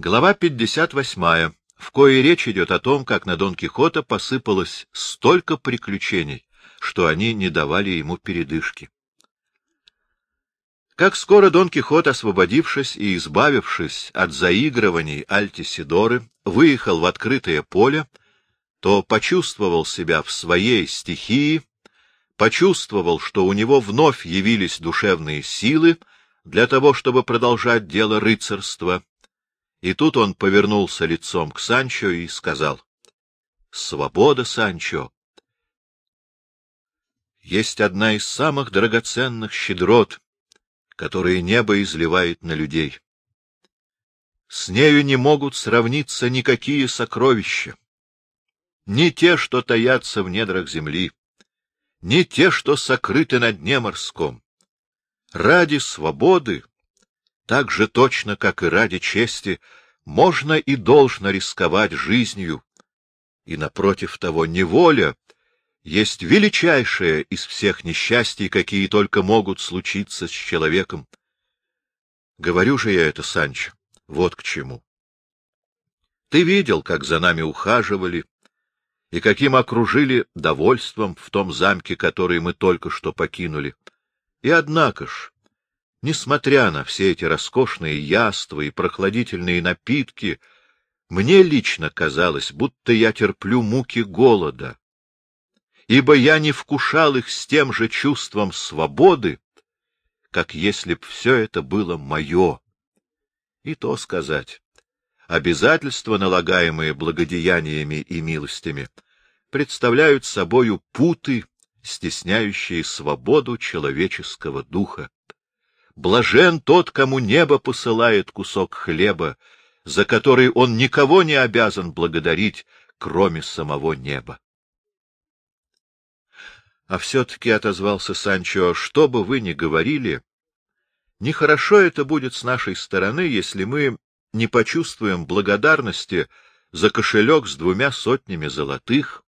Глава 58, в коей речь идет о том, как на Дон Кихота посыпалось столько приключений, что они не давали ему передышки. Как скоро Дон Кихот, освободившись и избавившись от заигрываний Альтисидоры, выехал в открытое поле, то почувствовал себя в своей стихии, почувствовал, что у него вновь явились душевные силы для того, чтобы продолжать дело рыцарства, и тут он повернулся лицом к Санчо и сказал, — Свобода, Санчо! Есть одна из самых драгоценных щедрот, которые небо изливает на людей. С нею не могут сравниться никакие сокровища. Ни те, что таятся в недрах земли, ни те, что сокрыты на дне морском. Ради свободы так же точно, как и ради чести, можно и должно рисковать жизнью, и, напротив того, неволя есть величайшее из всех несчастий, какие только могут случиться с человеком. Говорю же я это, Санчо, вот к чему. Ты видел, как за нами ухаживали, и каким окружили довольством в том замке, который мы только что покинули. И однако ж, Несмотря на все эти роскошные яства и прохладительные напитки, мне лично казалось, будто я терплю муки голода, ибо я не вкушал их с тем же чувством свободы, как если б все это было мое. И то сказать, обязательства, налагаемые благодеяниями и милостями, представляют собою путы, стесняющие свободу человеческого духа. Блажен тот, кому небо посылает кусок хлеба, за который он никого не обязан благодарить, кроме самого неба. А все-таки отозвался Санчо, что бы вы ни говорили, нехорошо это будет с нашей стороны, если мы не почувствуем благодарности за кошелек с двумя сотнями золотых,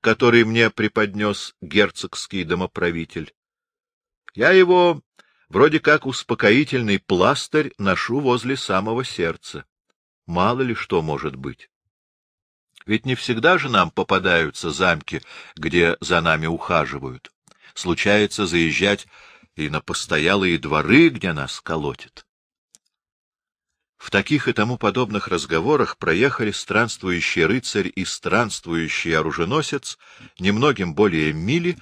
который мне преподнес герцогский домоправитель. Я его Вроде как успокоительный пластырь ношу возле самого сердца. Мало ли что может быть. Ведь не всегда же нам попадаются замки, где за нами ухаживают. Случается заезжать и на постоялые дворы, где нас колотят. В таких и тому подобных разговорах проехали странствующий рыцарь и странствующий оруженосец немногим более мили,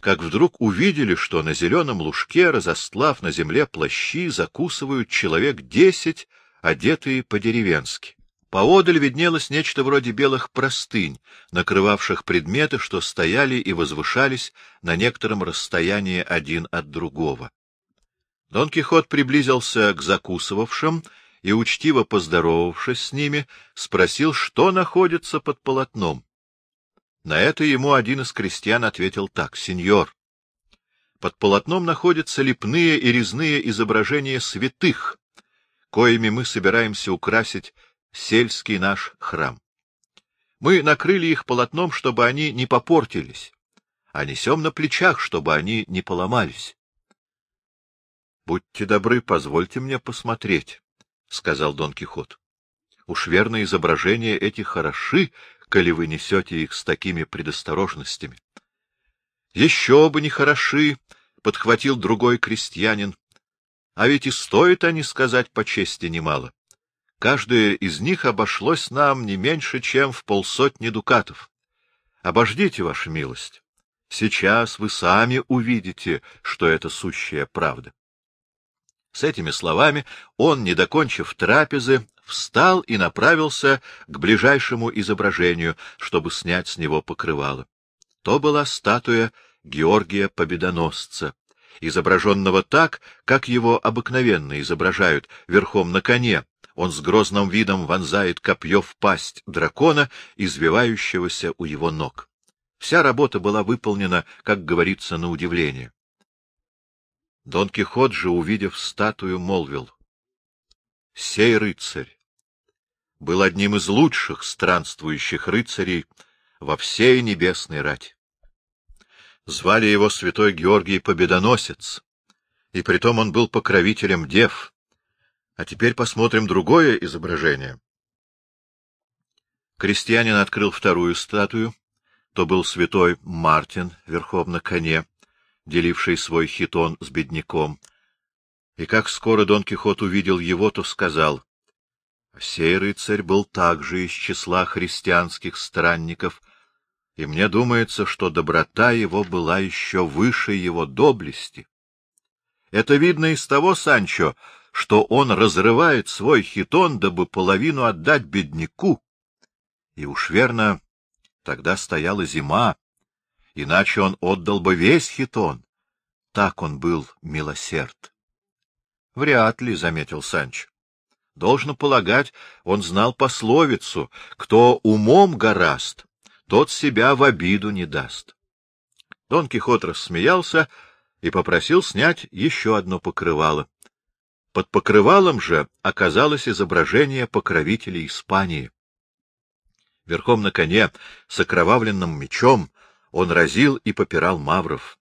как вдруг увидели, что на зеленом лужке, разостлав на земле плащи, закусывают человек десять, одетые по-деревенски. Поодаль виднелось нечто вроде белых простынь, накрывавших предметы, что стояли и возвышались на некотором расстоянии один от другого. Дон Кихот приблизился к закусывавшим и, учтиво поздоровавшись с ними, спросил, что находится под полотном. На это ему один из крестьян ответил так. — Сеньор, под полотном находятся лепные и резные изображения святых, коими мы собираемся украсить сельский наш храм. Мы накрыли их полотном, чтобы они не попортились, а несем на плечах, чтобы они не поломались. — Будьте добры, позвольте мне посмотреть, — сказал Дон Кихот. — Уж верно изображения эти хороши, коли вы несете их с такими предосторожностями. — Еще бы не хороши, — подхватил другой крестьянин. — А ведь и стоит они сказать по чести немало. Каждое из них обошлось нам не меньше, чем в полсотни дукатов. Обождите, ваша милость. Сейчас вы сами увидите, что это сущая правда. С этими словами он, не докончив трапезы, встал и направился к ближайшему изображению, чтобы снять с него покрывало. То была статуя Георгия Победоносца, изображенного так, как его обыкновенно изображают, верхом на коне. Он с грозным видом вонзает копье в пасть дракона, извивающегося у его ног. Вся работа была выполнена, как говорится, на удивление. Дон Кихот же, увидев статую, молвил. — Сей рыцарь был одним из лучших странствующих рыцарей во всей небесной рати. Звали его святой Георгий Победоносец, и притом он был покровителем дев. А теперь посмотрим другое изображение. Крестьянин открыл вторую статую. То был святой Мартин верхом на коне, деливший свой хитон с бедняком. И как скоро Дон Кихот увидел его, то сказал, «Сей рыцарь был также из числа христианских странников, и мне думается, что доброта его была еще выше его доблести. Это видно из того, Санчо, что он разрывает свой хитон, дабы половину отдать бедняку. И уж верно, тогда стояла зима, иначе он отдал бы весь хитон. Так он был милосерд. — Вряд ли, — заметил Санч. Должно полагать, он знал пословицу «Кто умом гораст, тот себя в обиду не даст». Дон Кихот рассмеялся и попросил снять еще одно покрывало. Под покрывалом же оказалось изображение покровителей Испании. Верхом на коне, с окровавленным мечом, он разил и попирал мавров.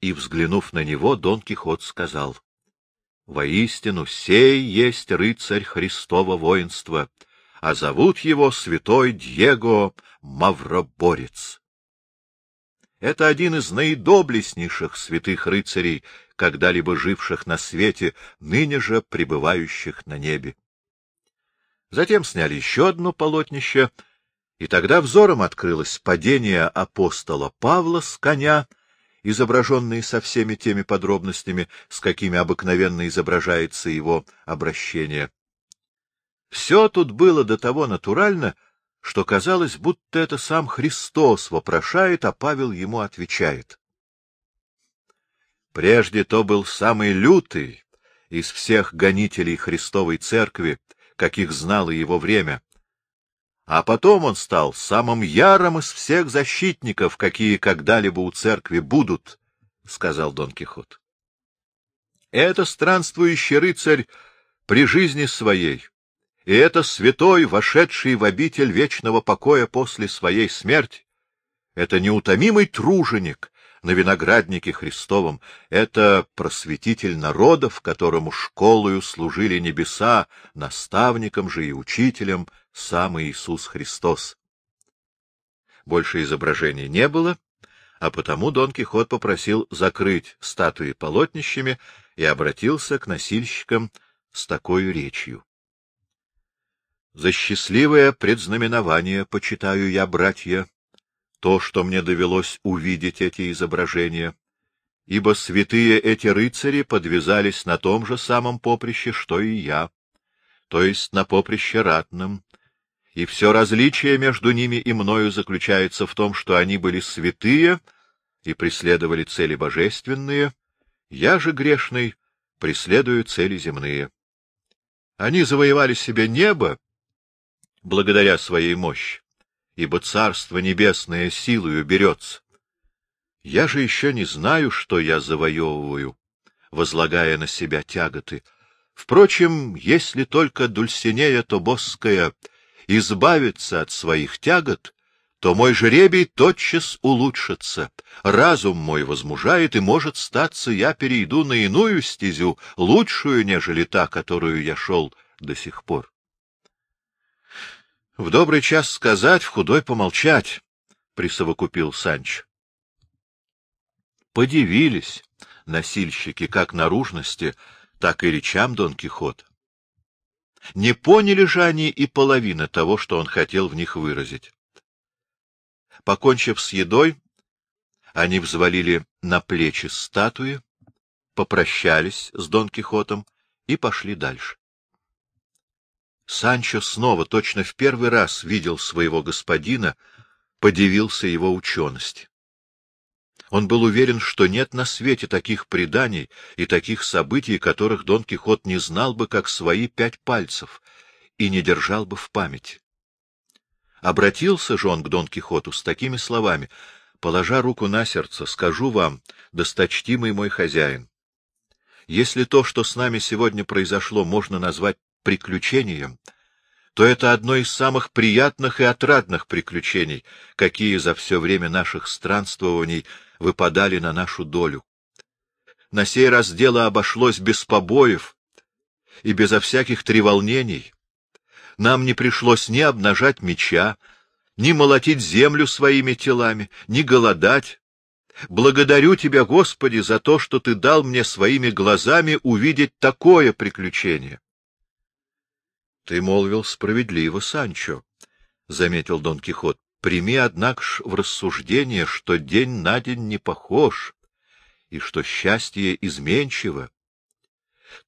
И, взглянув на него, Дон Кихот сказал, — Воистину, сей есть рыцарь Христова воинства, а зовут его святой Диего Мавроборец. Это один из наидоблестнейших святых рыцарей, когда-либо живших на свете, ныне же пребывающих на небе. Затем сняли еще одно полотнище, и тогда взором открылось падение апостола Павла с коня, изображенные со всеми теми подробностями, с какими обыкновенно изображается его обращение. Все тут было до того натурально, что казалось, будто это сам Христос вопрошает, а Павел ему отвечает. Прежде то был самый лютый из всех гонителей Христовой Церкви, каких знало его время, а потом он стал самым ярым из всех защитников, какие когда-либо у церкви будут, — сказал Дон Кихот. Это странствующий рыцарь при жизни своей и это святой, вошедший в обитель вечного покоя после своей смерти, это неутомимый труженик на винограднике Христовом, это просветитель народов, которому школою служили небеса, наставником же и учителем сам Иисус Христос. Больше изображений не было, а потому Дон Кихот попросил закрыть статуи полотнищами и обратился к носильщикам с такой речью. За счастливое предзнаменование почитаю я, братья, то, что мне довелось увидеть эти изображения, ибо святые эти рыцари подвязались на том же самом поприще, что и я, то есть на поприще ратном, и все различие между ними и мною заключается в том, что они были святые и преследовали цели божественные, я же грешный преследую цели земные. Они завоевали себе небо, благодаря своей мощи, ибо Царство Небесное силою берется. Я же еще не знаю, что я завоевываю, возлагая на себя тяготы. Впрочем, если только Дульсинея Тобосская избавится от своих тягот, то мой жребий тотчас улучшится, разум мой возмужает, и, может статься, я перейду на иную стезю, лучшую, нежели та, которую я шел до сих пор. — В добрый час сказать, в худой помолчать, — присовокупил Санч. Подивились носильщики как наружности, так и речам Дон Кихота. Не поняли же они и половины того, что он хотел в них выразить. Покончив с едой, они взвалили на плечи статуи, попрощались с Дон Кихотом и пошли дальше. Санчо снова, точно в первый раз, видел своего господина, подивился его учености. Он был уверен, что нет на свете таких преданий и таких событий, которых Дон Кихот не знал бы, как свои пять пальцев, и не держал бы в памяти. Обратился же он к Дон Кихоту с такими словами, «Положа руку на сердце, скажу вам, досточтимый мой хозяин, если то, что с нами сегодня произошло, можно назвать приключением, то это одно из самых приятных и отрадных приключений, какие за все время наших странствований выпадали на нашу долю. На сей раз дело обошлось без побоев, и безо всяких треволнений. Нам не пришлось ни обнажать меча, ни молотить землю своими телами, ни голодать. Благодарю Тебя, Господи, за то, что Ты дал мне своими глазами увидеть такое приключение. — Ты молвил справедливо, Санчо, — заметил Дон Кихот. — Прими, однако ж, в рассуждение, что день на день не похож, и что счастье изменчиво.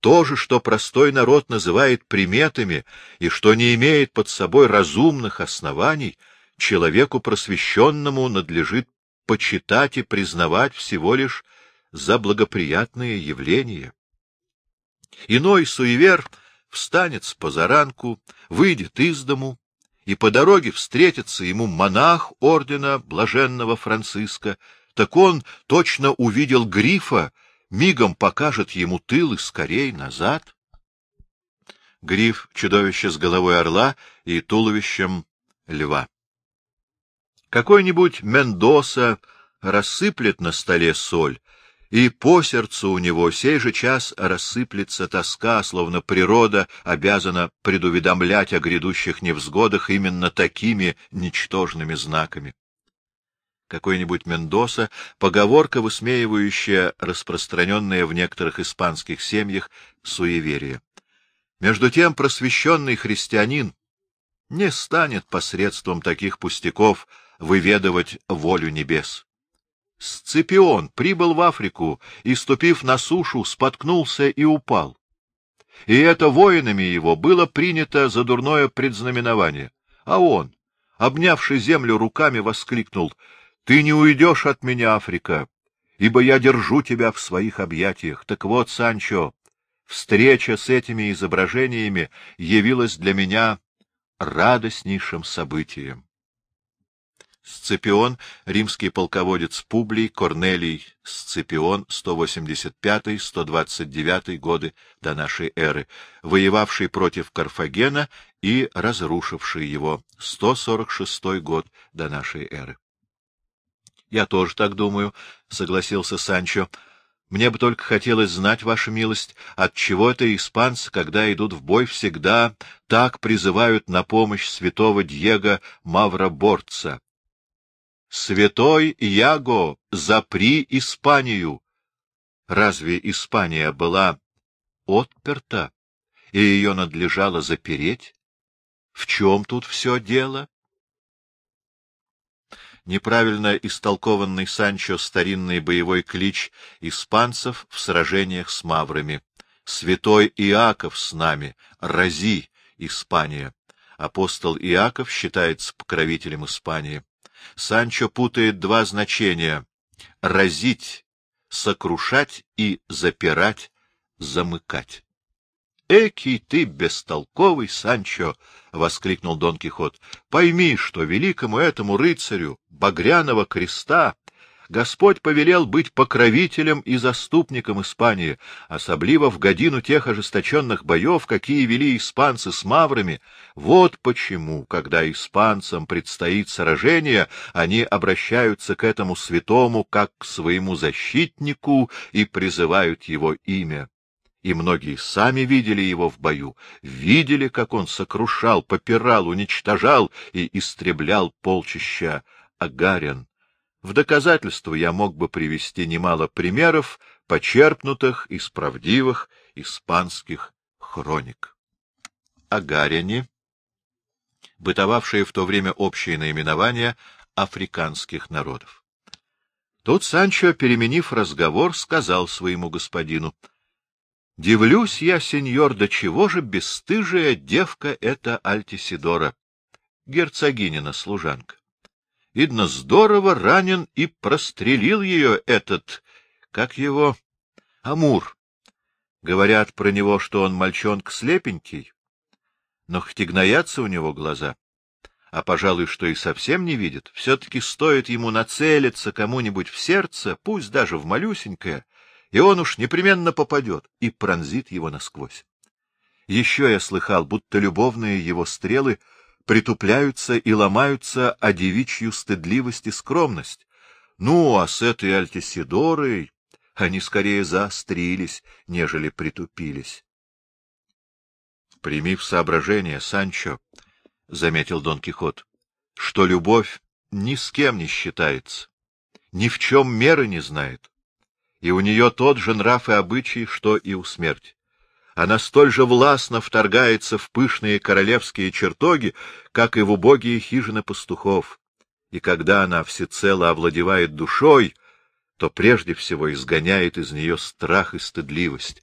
То же, что простой народ называет приметами, и что не имеет под собой разумных оснований, человеку просвещенному надлежит почитать и признавать всего лишь за благоприятные явления. Иной суевер встанет с позаранку, выйдет из дому, и по дороге встретится ему монах ордена блаженного Франциска, так он точно увидел грифа, мигом покажет ему тыл и скорей назад. Гриф — чудовище с головой орла и туловищем льва. Какой-нибудь Мендоса рассыплет на столе соль, и по сердцу у него сей же час рассыплется тоска, словно природа обязана предуведомлять о грядущих невзгодах именно такими ничтожными знаками. Какой-нибудь Мендоса, поговорка, высмеивающая распространенное в некоторых испанских семьях суеверие. Между тем просвещенный христианин не станет посредством таких пустяков выведывать волю небес. Сципион прибыл в Африку и, ступив на сушу, споткнулся и упал. И это воинами его было принято за дурное предзнаменование. А он, обнявший землю руками, воскликнул «Ты не уйдешь от меня, Африка, ибо я держу тебя в своих объятиях. Так вот, Санчо, встреча с этими изображениями явилась для меня радостнейшим событием. Сципион, римский полководец Публий, Корнелий Сципион, 185-129 годы до нашей эры, воевавший против Карфагена и разрушивший его, 146 год до нашей эры. — Я тоже так думаю, — согласился Санчо. — Мне бы только хотелось знать, ваша милость, отчего это испанцы, когда идут в бой, всегда так призывают на помощь святого Диего Мавроборца, Святой Яго, запри Испанию! Разве Испания была отперта, и ее надлежало запереть? В чем тут все дело? Неправильно истолкованный Санчо старинный боевой клич испанцев в сражениях с маврами. «Святой Иаков с нами! Рази, Испания!» Апостол Иаков считается покровителем Испании. Санчо путает два значения — разить, сокрушать и запирать, замыкать. — Экий ты бестолковый, Санчо! — воскликнул Дон Кихот. — Пойми, что великому этому рыцарю Багряного креста Господь повелел быть покровителем и заступником Испании, особливо в годину тех ожесточенных боев, какие вели испанцы с маврами. Вот почему, когда испанцам предстоит сражение, они обращаются к этому святому как к своему защитнику и призывают его имя. И многие сами видели его в бою, видели, как он сокрушал, попирал, уничтожал и истреблял полчища агарин. В доказательство я мог бы привести немало примеров, почерпнутых из правдивых испанских хроник. Агаряне, бытовавшие в то время общее наименование африканских народов. Тут Санчо, переменив разговор, сказал своему господину, — Дивлюсь я, сеньор, до чего же бесстыжая девка эта Альтисидора, герцогинина служанка. Видно, здорово ранен и прострелил ее этот, как его, Амур. Говорят про него, что он мальчонка слепенький, но хоть и гноятся у него глаза, а, пожалуй, что и совсем не видит, все-таки стоит ему нацелиться кому-нибудь в сердце, пусть даже в малюсенькое, и он уж непременно попадет и пронзит его насквозь. Еще я слыхал, будто любовные его стрелы — притупляются и ломаются о девичью стыдливость и скромность. Ну, а с этой Альтисидорой они скорее заострились, нежели притупились. Прими в соображение, Санчо, — заметил Дон Кихот, — что любовь ни с кем не считается, ни в чем меры не знает, и у нее тот же нрав и обычай, что и у смерти. Она столь же властно вторгается в пышные королевские чертоги, как и в убогие хижины пастухов. И когда она всецело овладевает душой, то прежде всего изгоняет из нее страх и стыдливость.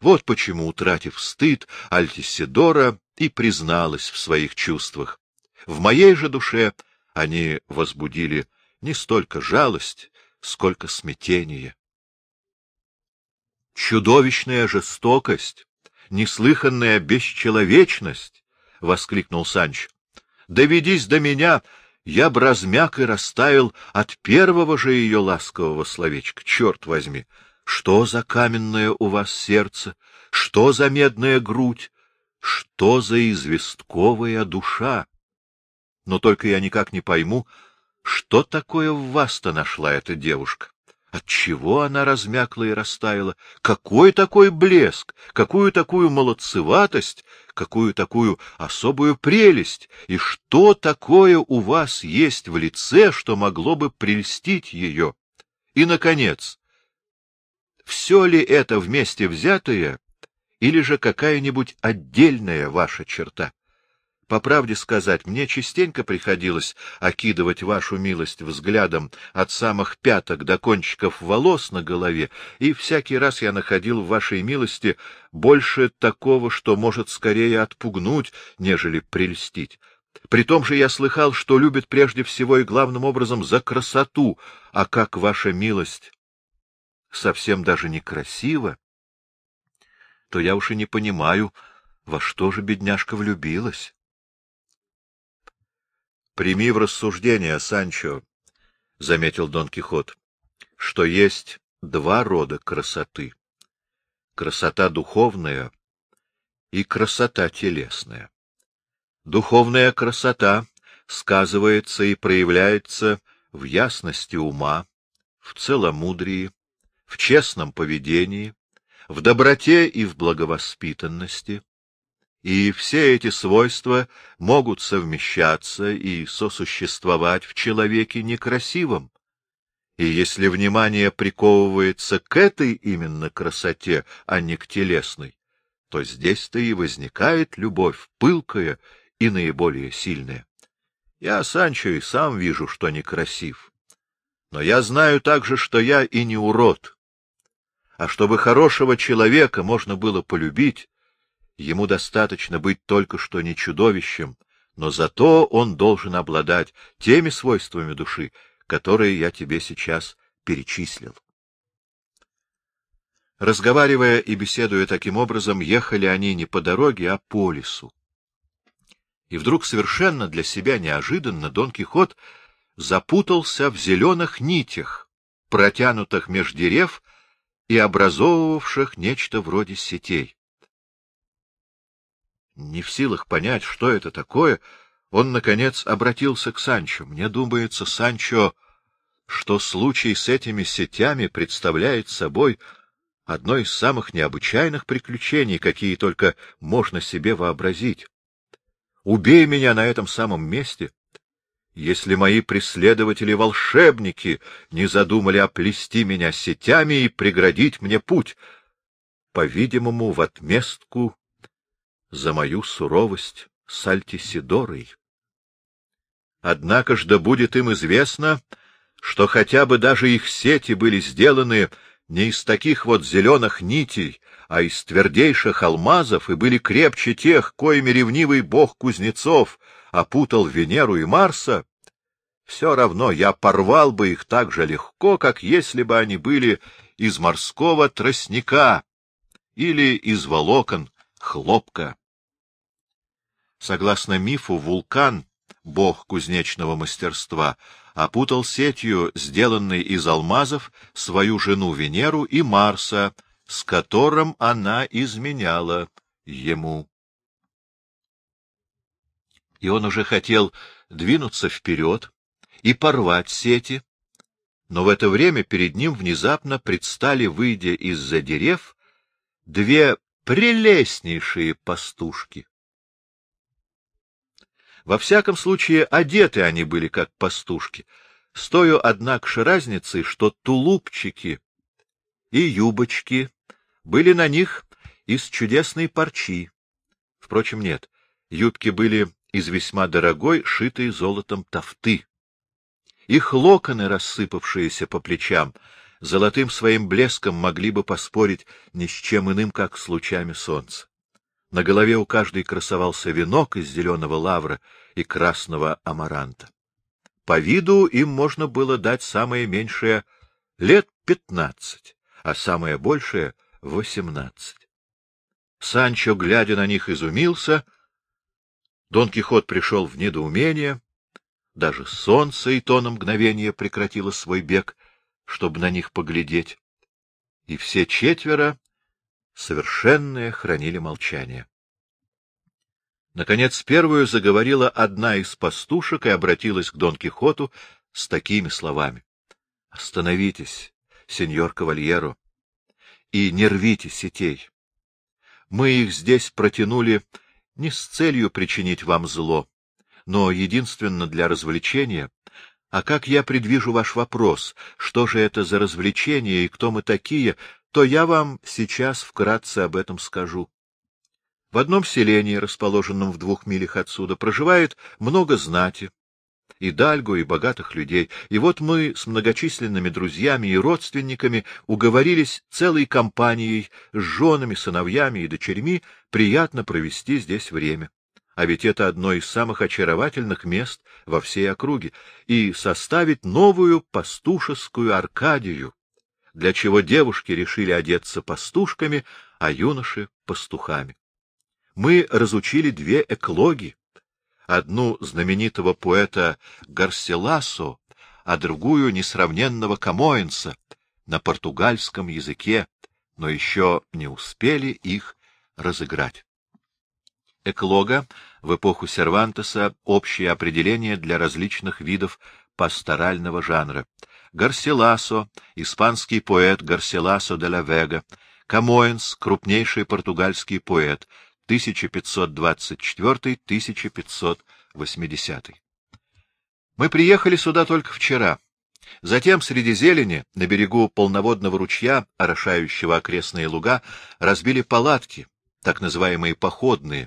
Вот почему, утратив стыд, Альтисидора и призналась в своих чувствах. В моей же душе они возбудили не столько жалость, сколько смятение. Чудовищная жестокость, неслыханная бесчеловечность! — воскликнул Санч. — Доведись до меня, я б размяк и растаял от первого же ее ласкового словечка. Черт возьми! Что за каменное у вас сердце? Что за медная грудь? Что за известковая душа? Но только я никак не пойму, что такое в вас-то нашла эта девушка. Отчего она размякла и растаяла? Какой такой блеск? Какую такую молодцеватость? Какую такую особую прелесть? И что такое у вас есть в лице, что могло бы прельстить ее? И, наконец, все ли это вместе взятое, или же какая-нибудь отдельная ваша черта? По правде сказать, мне частенько приходилось окидывать вашу милость взглядом от самых пяток до кончиков волос на голове, и всякий раз я находил в вашей милости больше такого, что может скорее отпугнуть, нежели прельстить. При том же я слыхал, что любит прежде всего и главным образом за красоту, а как ваша милость совсем даже некрасива, то я уж и не понимаю, во что же бедняжка влюбилась. Прими в рассуждение, Санчо, — заметил Дон Кихот, — что есть два рода красоты. Красота духовная и красота телесная. Духовная красота сказывается и проявляется в ясности ума, в целомудрии, в честном поведении, в доброте и в благовоспитанности, и все эти свойства могут совмещаться и сосуществовать в человеке некрасивом. И если внимание приковывается к этой именно красоте, а не к телесной, то здесь-то и возникает любовь пылкая и наиболее сильная. Я, Санчо, и сам вижу, что некрасив. Но я знаю также, что я и не урод. А чтобы хорошего человека можно было полюбить, Ему достаточно быть только что не чудовищем, но зато он должен обладать теми свойствами души, которые я тебе сейчас перечислил. Разговаривая и беседуя таким образом, ехали они не по дороге, а по лесу. И вдруг совершенно для себя неожиданно Дон Кихот запутался в зеленых нитях, протянутых меж дерев и образовывавших нечто вроде сетей. Не в силах понять, что это такое, он, наконец, обратился к Санчо. Мне думается, Санчо, что случай с этими сетями представляет собой одно из самых необычайных приключений, какие только можно себе вообразить. Убей меня на этом самом месте, если мои преследователи-волшебники не задумали оплести меня сетями и преградить мне путь, по-видимому, в отместку за мою суровость с Альтисидорой. Однако ж да будет им известно, что хотя бы даже их сети были сделаны не из таких вот зеленых нитей, а из твердейших алмазов и были крепче тех, коими ревнивый бог кузнецов опутал Венеру и Марса, все равно я порвал бы их так же легко, как если бы они были из морского тростника или из волокон хлопка. Согласно мифу, вулкан, бог кузнечного мастерства, опутал сетью, сделанной из алмазов, свою жену Венеру и Марса, с которым она изменяла ему. И он уже хотел двинуться вперед и порвать сети, но в это время перед ним внезапно предстали, выйдя из-за дерев, две прелестнейшие пастушки. Во всяком случае, одеты они были как пастушки, с той, однако, разницей, что тулупчики и юбочки были на них из чудесной парчи. Впрочем, нет, юбки были из весьма дорогой, шитой золотом тафты. Их локоны, рассыпавшиеся по плечам, золотым своим блеском могли бы поспорить ни с чем иным, как с лучами солнца. На голове у каждой красовался венок из зеленого лавра и красного амаранта. По виду им можно было дать самое меньшее лет пятнадцать, а самое большее — восемнадцать. Санчо, глядя на них, изумился. Дон Кихот пришел в недоумение. Даже солнце и то на мгновение прекратило свой бег, чтобы на них поглядеть. И все четверо, совершенные, хранили молчание. Наконец, первую заговорила одна из пастушек и обратилась к Дон Кихоту с такими словами. — Остановитесь, сеньор Кавальеро, и не рвите сетей. Мы их здесь протянули не с целью причинить вам зло, но единственно для развлечения. А как я предвижу ваш вопрос, что же это за развлечение и кто мы такие, то я вам сейчас вкратце об этом скажу. В одном селении, расположенном в двух милях отсюда, проживает много знати, и дальго, и богатых людей. И вот мы с многочисленными друзьями и родственниками уговорились целой компанией с женами, сыновьями и дочерьми приятно провести здесь время. А ведь это одно из самых очаровательных мест во всей округе, и составить новую пастушескую Аркадию, для чего девушки решили одеться пастушками, а юноши — пастухами мы разучили две эклоги, одну знаменитого поэта Гарселасо, а другую несравненного Камоэнса на португальском языке, но еще не успели их разыграть. Эклога в эпоху Сервантеса общее определение для различных видов пасторального жанра. Гарселасо, испанский поэт Гарселасо де ла Вега, Камоэнс, крупнейший португальский поэт, 1524-1580. Мы приехали сюда только вчера. Затем среди зелени, на берегу полноводного ручья, орошающего окрестные луга, разбили палатки, так называемые походные,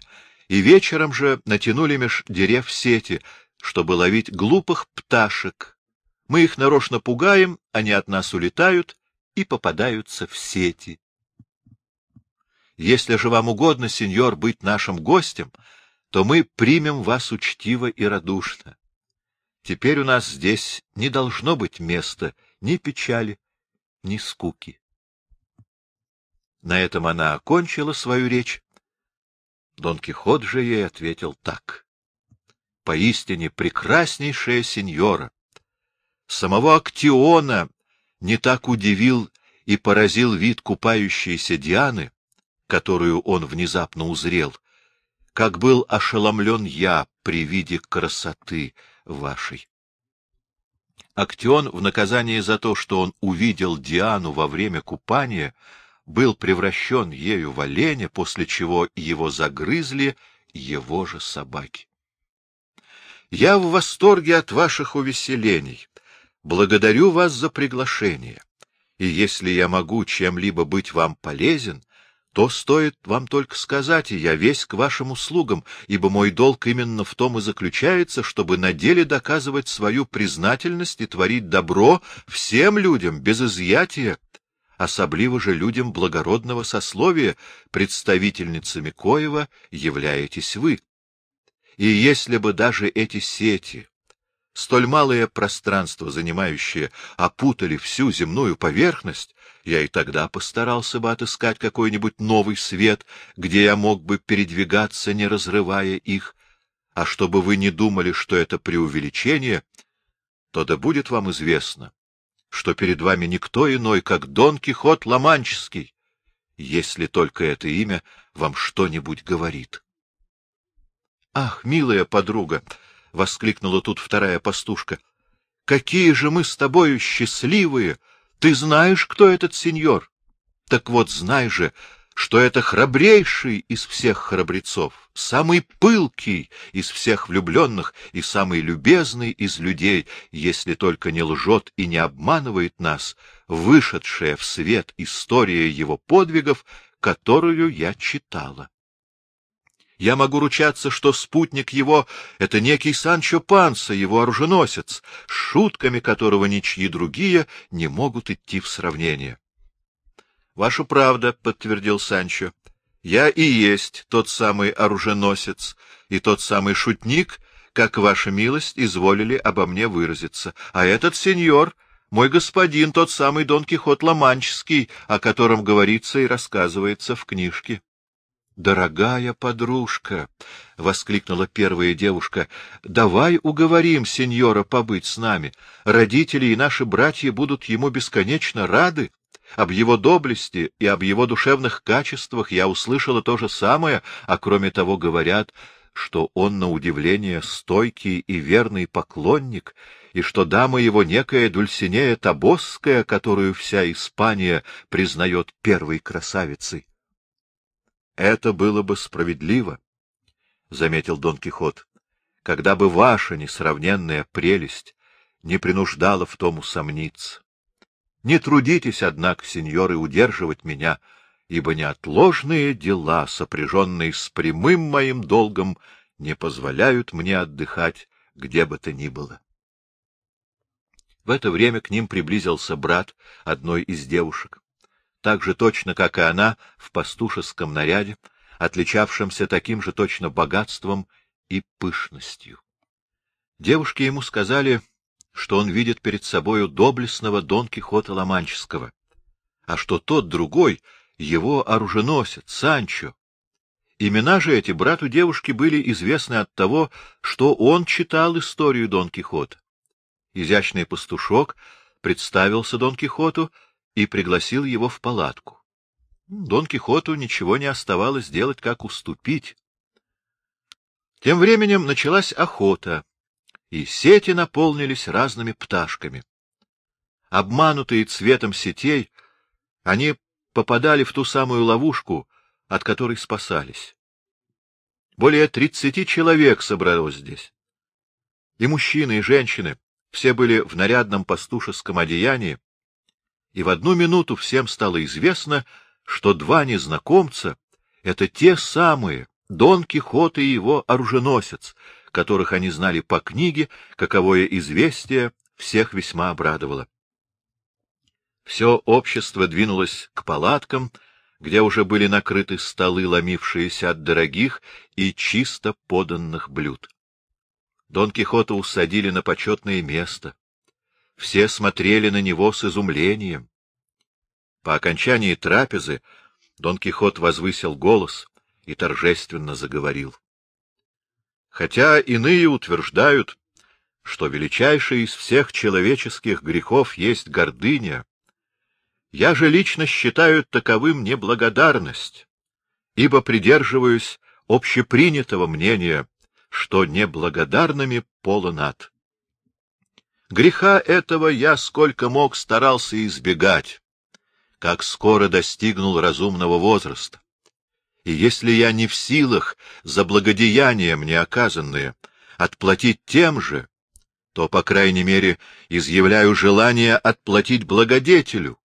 и вечером же натянули меж дерев сети, чтобы ловить глупых пташек. Мы их нарочно пугаем, они от нас улетают и попадаются в сети. Если же вам угодно, сеньор, быть нашим гостем, то мы примем вас учтиво и радушно. Теперь у нас здесь не должно быть места ни печали, ни скуки. На этом она окончила свою речь. Дон Кихот же ей ответил так. Поистине прекраснейшая сеньора. Самого Актиона не так удивил и поразил вид купающейся Дианы, которую он внезапно узрел, как был ошеломлен я при виде красоты вашей. Актион в наказание за то, что он увидел Диану во время купания, был превращен ею в оленя, после чего его загрызли его же собаки. Я в восторге от ваших увеселений. Благодарю вас за приглашение. И если я могу чем-либо быть вам полезен, то стоит вам только сказать, и я весь к вашим услугам, ибо мой долг именно в том и заключается, чтобы на деле доказывать свою признательность и творить добро всем людям без изъятия, особливо же людям благородного сословия, представительницами коего являетесь вы. И если бы даже эти сети столь малое пространство занимающее, опутали всю земную поверхность, я и тогда постарался бы отыскать какой-нибудь новый свет, где я мог бы передвигаться, не разрывая их. А чтобы вы не думали, что это преувеличение, то да будет вам известно, что перед вами никто иной, как Дон Кихот Ломанческий, если только это имя вам что-нибудь говорит. — Ах, милая подруга! — воскликнула тут вторая пастушка. — Какие же мы с тобою счастливые! Ты знаешь, кто этот сеньор? Так вот, знай же, что это храбрейший из всех храбрецов, самый пылкий из всех влюбленных и самый любезный из людей, если только не лжет и не обманывает нас, вышедшая в свет история его подвигов, которую я читала. Я могу ручаться, что спутник его — это некий Санчо Панса, его оруженосец, с шутками которого ничьи другие не могут идти в сравнение. — Ваша правда, — подтвердил Санчо. — Я и есть тот самый оруженосец и тот самый шутник, как ваша милость изволили обо мне выразиться. А этот сеньор — мой господин, тот самый Дон Кихот Ломанческий, о котором говорится и рассказывается в книжке. — Дорогая подружка! — воскликнула первая девушка. — Давай уговорим сеньора побыть с нами. Родители и наши братья будут ему бесконечно рады. Об его доблести и об его душевных качествах я услышала то же самое, а кроме того говорят, что он, на удивление, стойкий и верный поклонник, и что дама его некая Дульсинея Табосская, которую вся Испания признает первой красавицей. — Это было бы справедливо, — заметил Дон Кихот, — когда бы ваша несравненная прелесть не принуждала в том усомниться. Не трудитесь, однако, сеньоры, удерживать меня, ибо неотложные дела, сопряженные с прямым моим долгом, не позволяют мне отдыхать где бы то ни было. В это время к ним приблизился брат одной из девушек. Так же точно, как и она, в пастушеском наряде, отличавшемся таким же точно богатством и пышностью. Девушки ему сказали что он видит перед собою доблестного Дон Кихота Ломанческого, а что тот другой — его оруженосец, Санчо. Имена же эти брату девушки были известны от того, что он читал историю Дон Кихота. Изящный пастушок представился Дон Кихоту и пригласил его в палатку. Дон Кихоту ничего не оставалось делать, как уступить. Тем временем началась охота, и сети наполнились разными пташками. Обманутые цветом сетей, они попадали в ту самую ловушку, от которой спасались. Более тридцати человек собралось здесь. И мужчины, и женщины, все были в нарядном пастушеском одеянии, и в одну минуту всем стало известно, что два незнакомца — это те самые, Дон Кихот и его оруженосец, которых они знали по книге, каковое известие всех весьма обрадовало. Все общество двинулось к палаткам, где уже были накрыты столы, ломившиеся от дорогих и чисто поданных блюд. Дон Кихота усадили на почетное место. Все смотрели на него с изумлением. По окончании трапезы Дон Кихот возвысил голос и торжественно заговорил. Хотя иные утверждают, что величайший из всех человеческих грехов есть гордыня, я же лично считаю таковым неблагодарность, ибо придерживаюсь общепринятого мнения, что неблагодарными полон ад. Греха этого я сколько мог старался избегать, как скоро достигнул разумного возраста и если я не в силах за благодеяния мне оказанные отплатить тем же, то, по крайней мере, изъявляю желание отплатить благодетелю.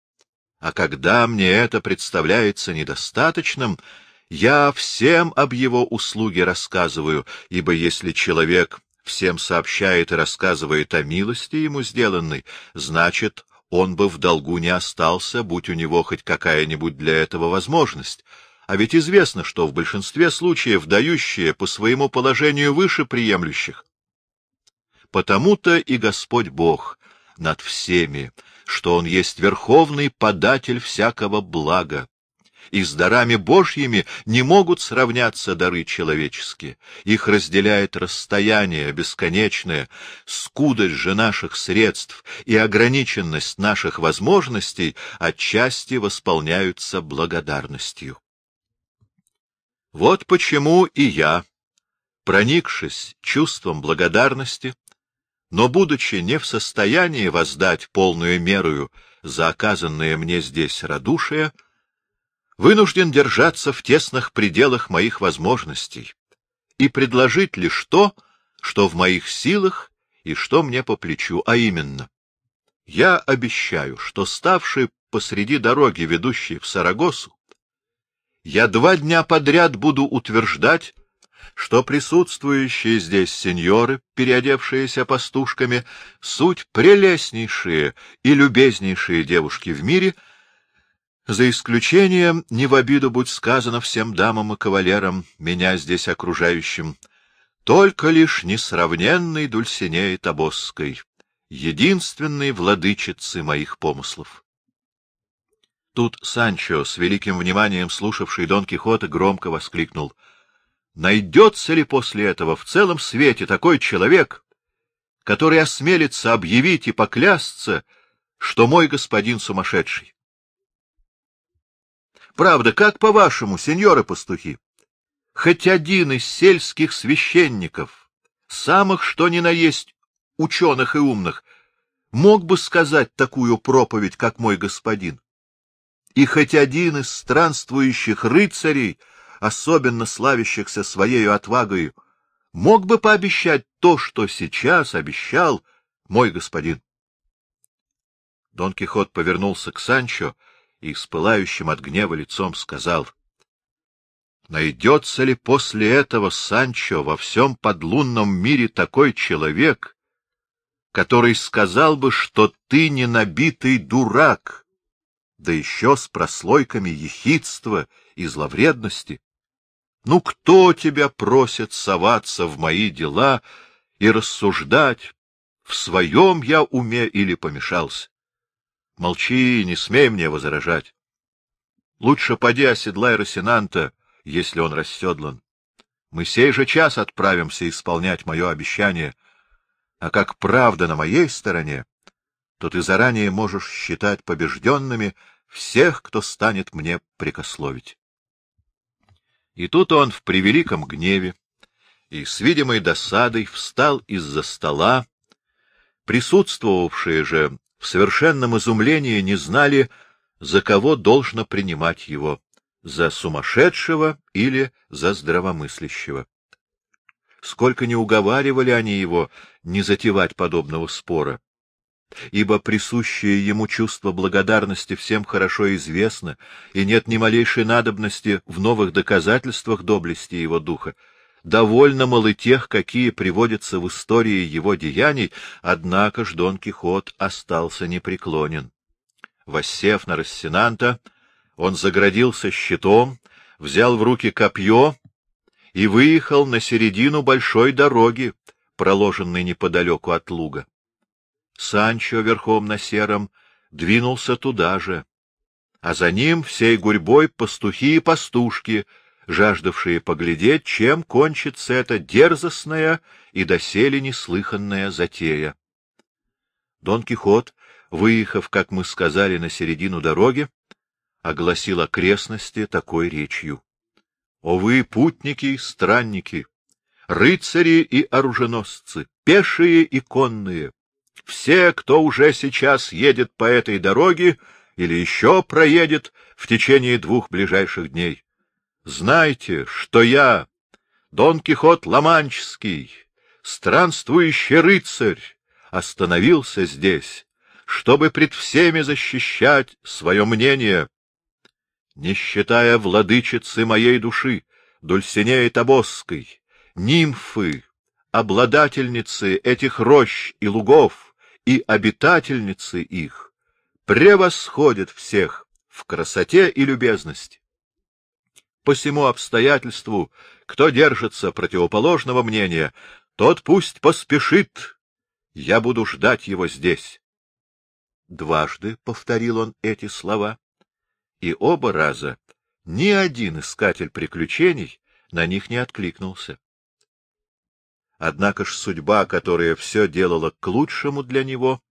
А когда мне это представляется недостаточным, я всем об его услуге рассказываю, ибо если человек всем сообщает и рассказывает о милости ему сделанной, значит, он бы в долгу не остался, будь у него хоть какая-нибудь для этого возможность. А ведь известно, что в большинстве случаев дающие по своему положению выше приемлющих. Потому-то и Господь Бог над всеми, что Он есть верховный податель всякого блага. И с дарами Божьими не могут сравняться дары человеческие. Их разделяет расстояние бесконечное, скудость же наших средств и ограниченность наших возможностей отчасти восполняются благодарностью. Вот почему и я, проникшись чувством благодарности, но будучи не в состоянии воздать полную мерую за оказанное мне здесь радушие, вынужден держаться в тесных пределах моих возможностей и предложить лишь то, что в моих силах и что мне по плечу, а именно. Я обещаю, что, ставший посреди дороги, ведущей в Сарагосу, я два дня подряд буду утверждать, что присутствующие здесь сеньоры, переодевшиеся пастушками, суть прелестнейшие и любезнейшие девушки в мире, за исключением, не в обиду будь сказано всем дамам и кавалерам, меня здесь окружающим, только лишь несравненной Дульсинеи Табосской, единственной владычицы моих помыслов. Тут Санчо, с великим вниманием слушавший Дон Кихота, громко воскликнул. — Найдется ли после этого в целом свете такой человек, который осмелится объявить и поклясться, что мой господин сумасшедший? Правда, как по-вашему, сеньоры-пастухи? Хоть один из сельских священников, самых что ни на есть ученых и умных, мог бы сказать такую проповедь, как мой господин? И хоть один из странствующих рыцарей, особенно славящихся своей отвагой, мог бы пообещать то, что сейчас обещал мой господин. Дон Кихот повернулся к Санчо и с пылающим от гнева лицом сказал, — Найдется ли после этого, Санчо, во всем подлунном мире такой человек, который сказал бы, что ты не набитый дурак, да еще с прослойками ехидства и зловредности? Ну, кто тебя просит соваться в мои дела и рассуждать, в своем я уме или помешался? Молчи, не смей мне возражать. Лучше поди оседлай Росинанта, если он расседлан. Мы сей же час отправимся исполнять мое обещание, а как правда на моей стороне, то ты заранее можешь считать побежденными всех, кто станет мне прикословить. И тут он в превеликом гневе и с видимой досадой встал из-за стола, присутствовавшие же в совершенном изумлении не знали, за кого должно принимать его — за сумасшедшего или за здравомыслящего. Сколько не уговаривали они его не затевать подобного спора, ибо присущее ему чувство благодарности всем хорошо известно, и нет ни малейшей надобности в новых доказательствах доблести его духа, довольно мало тех, какие приводятся в истории его деяний, однако ж Дон Кихот остался непреклонен. Воссев на Рассенанта, он заградился щитом, взял в руки копье и выехал на середину большой дороги, проложенной неподалеку от луга. Санчо верхом на сером двинулся туда же, а за ним всей гурьбой пастухи и пастушки — жаждавшие поглядеть, чем кончится эта дерзостная и доселе неслыханная затея. Дон Кихот, выехав, как мы сказали, на середину дороги, огласил окрестности такой речью. — О вы, путники, странники, рыцари и оруженосцы, пешие и конные, все, кто уже сейчас едет по этой дороге или еще проедет в течение двух ближайших дней, Знайте, что я, Дон Кихот Ломанческий, странствующий рыцарь, остановился здесь, чтобы пред всеми защищать свое мнение, не считая владычицы моей души, Дульсинеи Тобосской, нимфы, обладательницы этих рощ и лугов и обитательницы их, превосходят всех в красоте и любезности. По всему обстоятельству, кто держится противоположного мнения, тот пусть поспешит. Я буду ждать его здесь. Дважды повторил он эти слова, и оба раза ни один искатель приключений на них не откликнулся. Однако ж судьба, которая все делала к лучшему для него,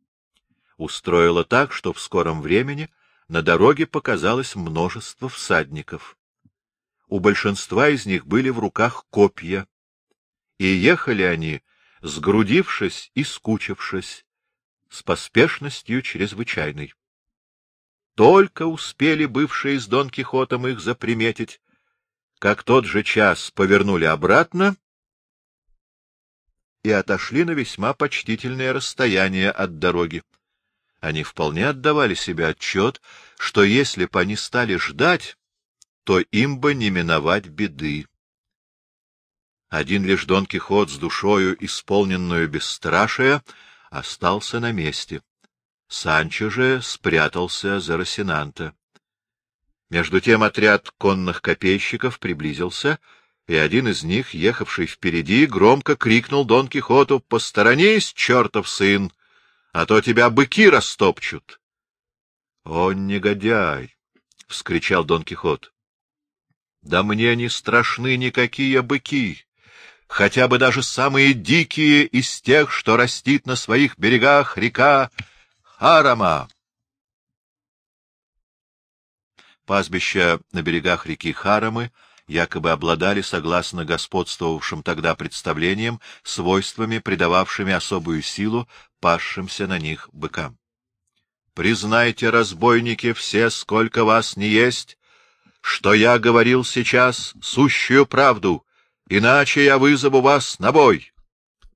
устроила так, что в скором времени на дороге показалось множество всадников у большинства из них были в руках копья, и ехали они, сгрудившись и скучившись, с поспешностью чрезвычайной. только успели бывшие с Дон Кихотом их заприметить, как тот же час повернули обратно и отошли на весьма почтительное расстояние от дороги. Они вполне отдавали себе отчет, что если бы они стали ждать, то им бы не миновать беды. Один лишь Дон Кихот с душою, исполненную бесстрашия, остался на месте. Санчо же спрятался за Росинанта. Между тем отряд конных копейщиков приблизился, и один из них, ехавший впереди, громко крикнул Дон Кихоту «Посторонись, чертов сын, а то тебя быки растопчут!» «О, негодяй!» — вскричал Дон Кихот. «Да мне не страшны никакие быки, хотя бы даже самые дикие из тех, что растит на своих берегах река Харама!» Пастбища на берегах реки Харамы якобы обладали, согласно господствовавшим тогда представлениям, свойствами, придававшими особую силу пасшимся на них быкам. «Признайте, разбойники, все, сколько вас не есть, что я говорил сейчас сущую правду, иначе я вызову вас на бой!»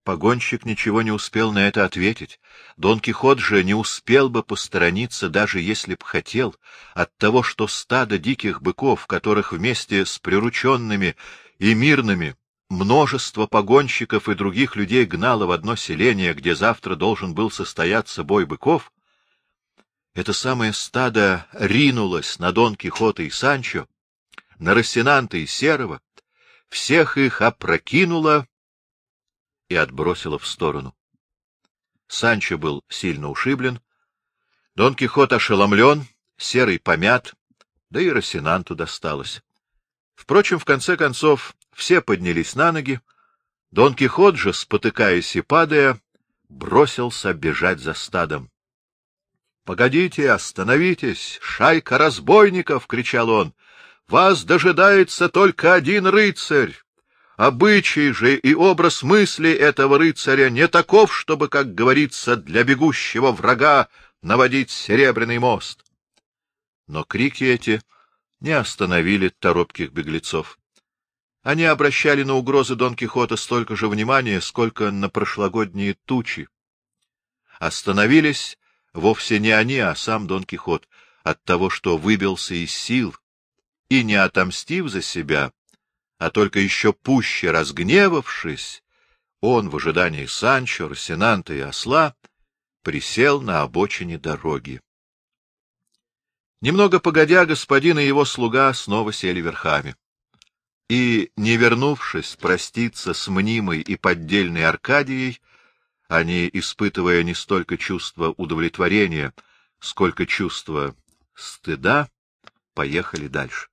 Погонщик ничего не успел на это ответить. Дон Кихот же не успел бы посторониться, даже если б хотел, от того, что стадо диких быков, которых вместе с прирученными и мирными множество погонщиков и других людей гнало в одно селение, где завтра должен был состояться бой быков, это самое стадо ринулось на Дон Кихота и Санчо, на Рассенанта и Серого, всех их опрокинуло и отбросило в сторону. Санчо был сильно ушиблен, Дон Кихот ошеломлен, Серый помят, да и Росинанту досталось. Впрочем, в конце концов, все поднялись на ноги, Дон Кихот же, спотыкаясь и падая, бросился бежать за стадом. — Погодите, остановитесь, шайка разбойников! — кричал он. — Вас дожидается только один рыцарь! Обычай же и образ мысли этого рыцаря не таков, чтобы, как говорится, для бегущего врага наводить серебряный мост. Но крики эти не остановили торопких беглецов. Они обращали на угрозы Дон Кихота столько же внимания, сколько на прошлогодние тучи. Остановились вовсе не они, а сам Дон Кихот, от того, что выбился из сил, и, не отомстив за себя, а только еще пуще разгневавшись, он в ожидании Санчо, Росинанта и осла присел на обочине дороги. Немного погодя, господин и его слуга снова сели верхами. И, не вернувшись проститься с мнимой и поддельной Аркадией, они, испытывая не столько чувство удовлетворения, сколько чувство стыда, поехали дальше.